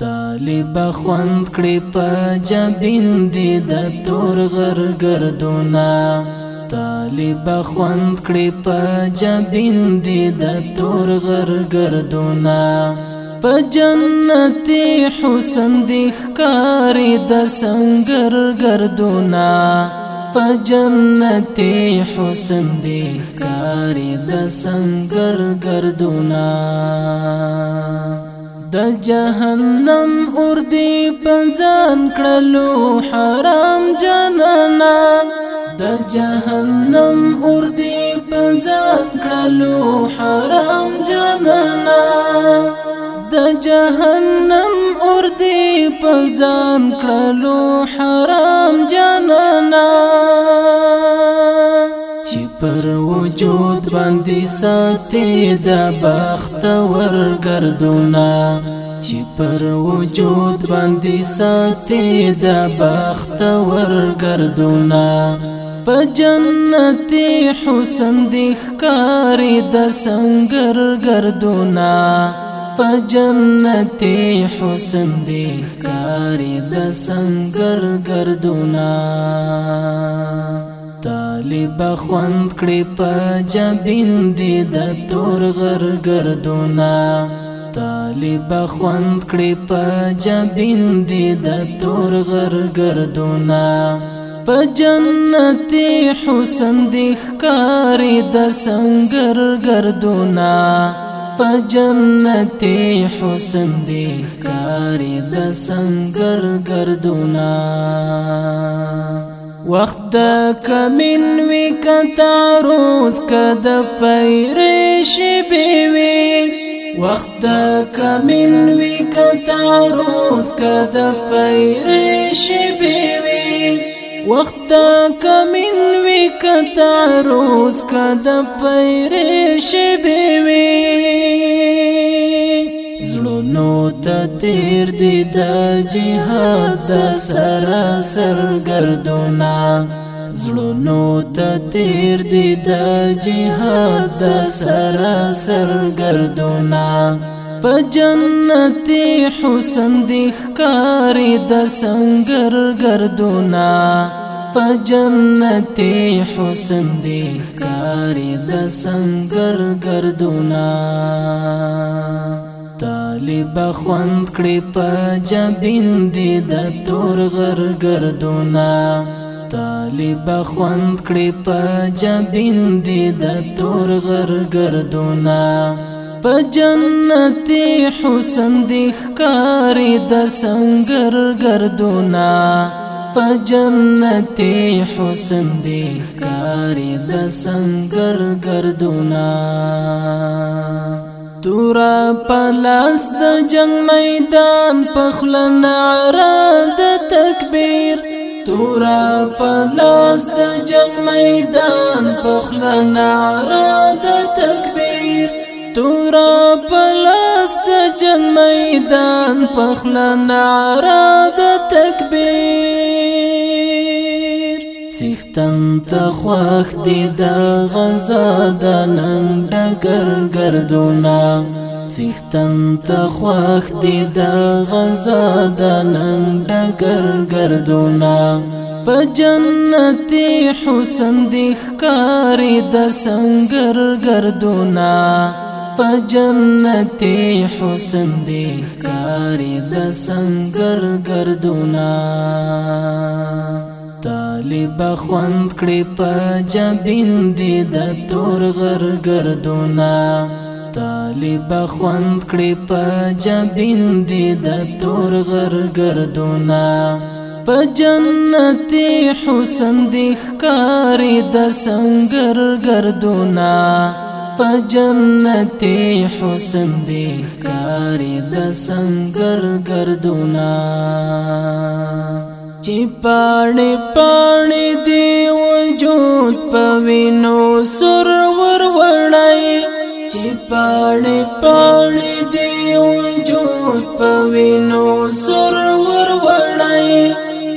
طالب خوند کړي په جبین دي د تور غر گردونا طالب خوند کړي په جبین دي د تور غر گردونا په جنتي حسن دي ښکاری د سنگر گردونا په جنتي حسن دي ښکاری د سنگر گردونا د جهنم اور دی پنځان کړلو حرام جننا د جهنم اور دی پنځان کړلو حرام جننا د جهنم اور دی پنځان کړلو حرام جننا پر وجود باندې ساتي د بخت ور گردونا چې پر وجود باندې ساتي د بخت ورګردونه په جنتي حسن د ښکارې د سنگر ګردونه په جنتي حسن د ښکارې د سنگر ګردونه طالب خوند کړي په جبین دي د تور غر ګردونه طالب خوند کړي په جبین دی د تور غرګردونا په جنتي حسن دی ښکاری د سنگر گردونا په جنتي حسن دی ښکاری د سنگر گردونا وخت کمن وکټ عروس کده پیرې شی بیوی وخت کمل وی کتا روز کد پیر شبی وی وخت کمل وی کتا روز کد پیر شبی وی زلونو ته تیر دی د جهاد سره سرګردونه زړونو ته تیر دی د جهاد د سراسر گردونا په جنتی حسن دی ښکاری د سنگر گردونا په جنتی حسن دی ښکاری د سنگر گردونا طالب خوند کړي په جبین دی د تور غر گردونا طالب خوند کړي په جبین دي د تور غر گردونا په جنتي حسن دي ښکاری د سنگر گردونا په جنتي حسن دي ښکاری د سنگر گردونا تورا پلاس د جنگ میدان په خلن عرا د تکبیر تورا پلاس د جنگ میدان پخلا نعرا د تکبیر تورا پلاس د جنگ میدان پخلا نعرا د تکبیر سیختن تخواخ دی دا غزا دا نن دگر گردونا سیختن تخواخ دی دا غزا دا نندگر گردونا پا جنتی حسن دیخکاری دا سنگر گردونا پا جنتی حسن دیخکاری دا سنگر گردونا طالب خوند کړي په جبین دي د تور غر گردونا طالب خوند کړي په جبین دي د تور غرګردونا په جنتي حسن دي ښکاری د سنگر گردونا په جنتي حسن دي ښکاری د سنگر گردونا چې پاړې پاړې دی وجود په وینو سر ور وړای پاړې پاړې دی وجود پوینو سرور وړای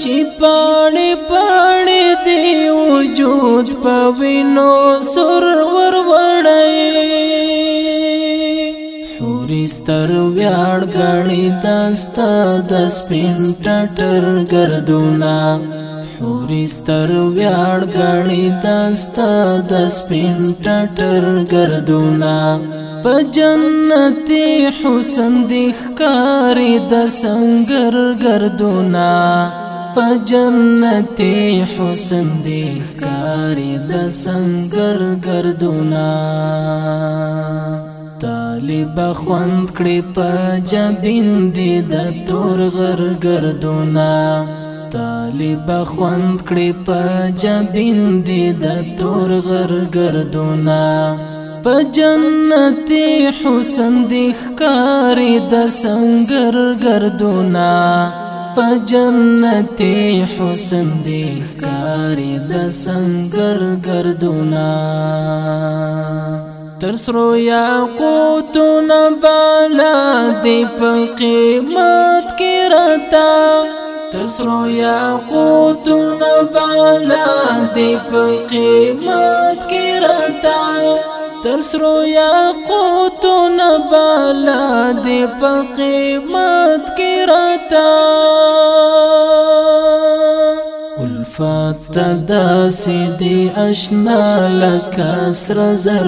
چې پاړې پاړې دی وجود پوینو سرور وړای حورستر ویاړ غړې دستا د سپین ټټر گردونا حوري ستر ویاړ غړي دستا د سپین ټټر ګردونا په جنتي حسن دي ښکاری د سنگر ګردونا په جنتي حسن دي ښکاری د سنگر ګردونا طالب خوند کړي په جبین دي د تور غر ګردونا طالب خوند کړي په جبین دي د تور غر گردونا په جنتي حسن دي ښکاری د سنگر گردونا په جنتي حسن دي ښکاری د سنگر گردونا تر سرو یاقوتو نبالا دی په قیمت کې رتا تسرو یاقوت نبالا دی په قیمت کې تسرو نبالا دی په قیمت الفات داسي دي اشنا لكسر اسر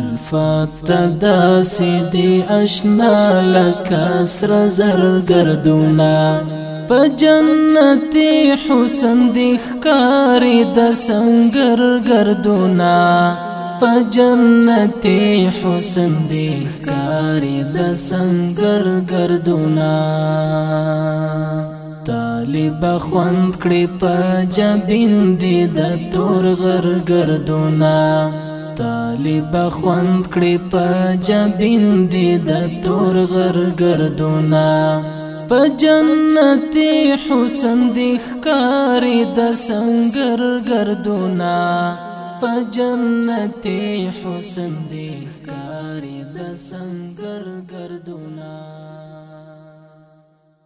الفت تداسی دی اشنا لکا سر زرگردونا پا جنتی حسن دیخکاری دا سنگر گردونا پا جنتی حسن دیخکاری دا سنگر گردونا طالب خوند کړي په جبین دي د تور غر گردونا طالب خوند کړي په جبین دي د تور غر گردونا په جنتي حسن دي ښکاری د سنگر گردونا په جنتي حسن دي ښکاری د سنگر گردونا